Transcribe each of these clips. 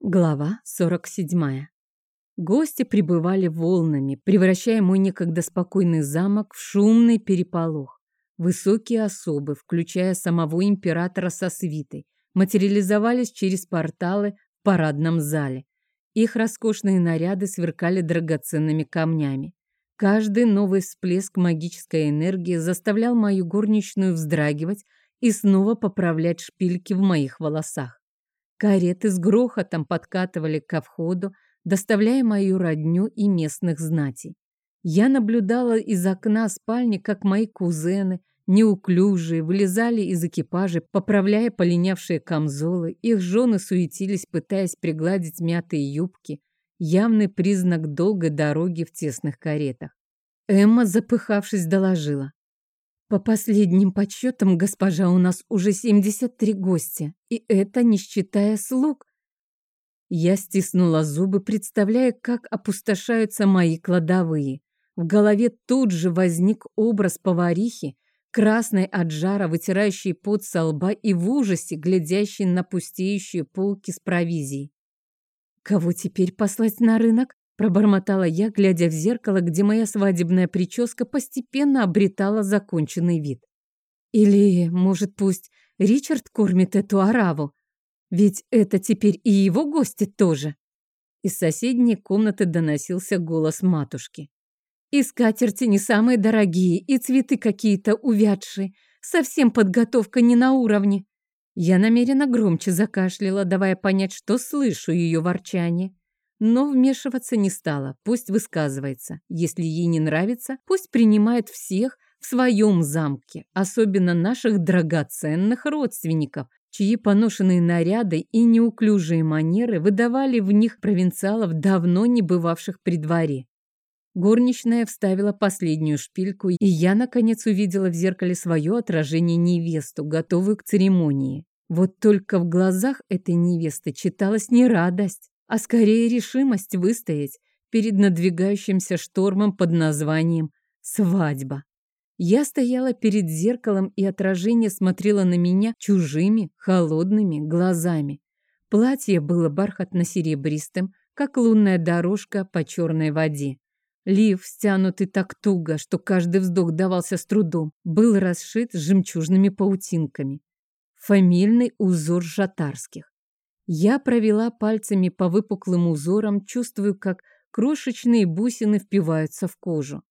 Глава 47. Гости прибывали волнами, превращая мой некогда спокойный замок в шумный переполох. Высокие особы, включая самого императора со свитой, материализовались через порталы в парадном зале. Их роскошные наряды сверкали драгоценными камнями. Каждый новый всплеск магической энергии заставлял мою горничную вздрагивать и снова поправлять шпильки в моих волосах. Кареты с грохотом подкатывали ко входу, доставляя мою родню и местных знатей. Я наблюдала из окна спальни, как мои кузены, неуклюжие, вылезали из экипажа, поправляя полинявшие камзолы. Их жены суетились, пытаясь пригладить мятые юбки. Явный признак долгой дороги в тесных каретах. Эмма, запыхавшись, доложила. По последним подсчетам, госпожа, у нас уже 73 гостя, и это не считая слуг. Я стиснула зубы, представляя, как опустошаются мои кладовые. В голове тут же возник образ поварихи, красной от жара, вытирающей пот со лба и в ужасе глядящей на пустеющие полки с провизией. Кого теперь послать на рынок? Пробормотала я, глядя в зеркало, где моя свадебная прическа постепенно обретала законченный вид. Или, может, пусть Ричард кормит эту ораву? Ведь это теперь и его гости тоже. Из соседней комнаты доносился голос матушки. И скатерти не самые дорогие, и цветы какие-то увядшие. Совсем подготовка не на уровне. Я намеренно громче закашляла, давая понять, что слышу ее ворчание. Но вмешиваться не стала, пусть высказывается. Если ей не нравится, пусть принимает всех в своем замке, особенно наших драгоценных родственников, чьи поношенные наряды и неуклюжие манеры выдавали в них провинциалов, давно не бывавших при дворе. Горничная вставила последнюю шпильку, и я, наконец, увидела в зеркале свое отражение невесту, готовую к церемонии. Вот только в глазах этой невесты читалась не радость, а скорее решимость выстоять перед надвигающимся штормом под названием «свадьба». Я стояла перед зеркалом, и отражение смотрело на меня чужими, холодными глазами. Платье было бархатно-серебристым, как лунная дорожка по черной воде. Лиф, стянутый так туго, что каждый вздох давался с трудом, был расшит жемчужными паутинками. Фамильный узор жатарских. Я провела пальцами по выпуклым узорам, чувствую, как крошечные бусины впиваются в кожу.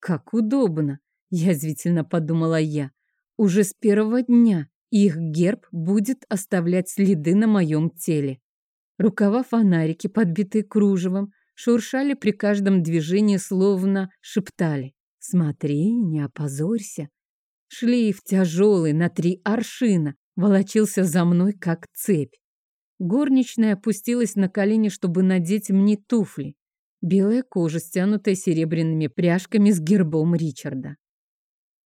Как удобно, язвительно подумала я. Уже с первого дня их герб будет оставлять следы на моем теле. Рукава фонарики, подбитые кружевом, шуршали при каждом движении, словно шептали. «Смотри, не опозорься». Шлейф тяжелый на три аршина волочился за мной, как цепь. Горничная опустилась на колени, чтобы надеть мне туфли. Белая кожа, стянутая серебряными пряжками с гербом Ричарда.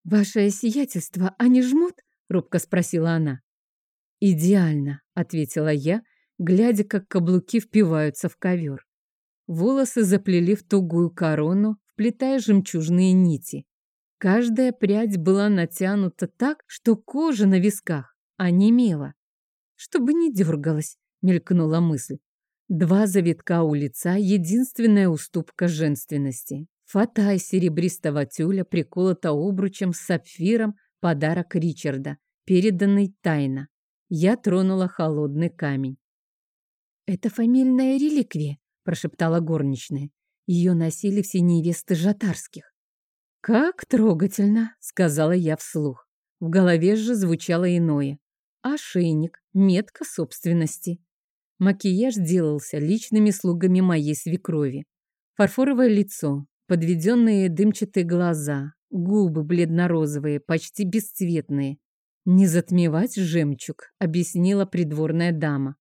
«Ваше сиятельство, они жмут?» — робко спросила она. «Идеально», — ответила я, глядя, как каблуки впиваются в ковер. Волосы заплели в тугую корону, вплетая жемчужные нити. Каждая прядь была натянута так, что кожа на висках онемела. Чтобы не дергалась, мелькнула мысль. Два завитка у лица — единственная уступка женственности. Фата из серебристого тюля приколота обручем с сапфиром подарок Ричарда, переданный тайно. Я тронула холодный камень. «Это фамильная реликвия», — прошептала горничная. Ее носили все невесты жатарских. «Как трогательно», — сказала я вслух. В голове же звучало иное. Ошейник, метка собственности. Макияж делался личными слугами моей свекрови. Фарфоровое лицо, подведенные дымчатые глаза, губы бледно-розовые, почти бесцветные. «Не затмевать жемчуг», — объяснила придворная дама.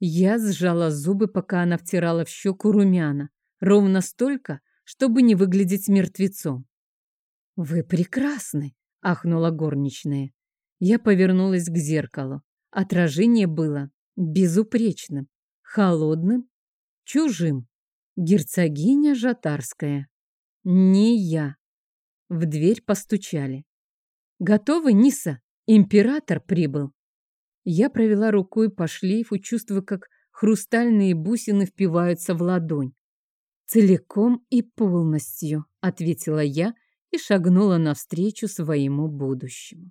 Я сжала зубы, пока она втирала в щеку румяна. Ровно столько, чтобы не выглядеть мертвецом. «Вы прекрасны!» — ахнула горничная. Я повернулась к зеркалу. Отражение было безупречным, холодным, чужим. Герцогиня Жатарская. Не я. В дверь постучали. «Готовы, Ниса? Император прибыл». Я провела рукой по шлейфу, чувствуя, как хрустальные бусины впиваются в ладонь. «Целиком и полностью», — ответила я и шагнула навстречу своему будущему.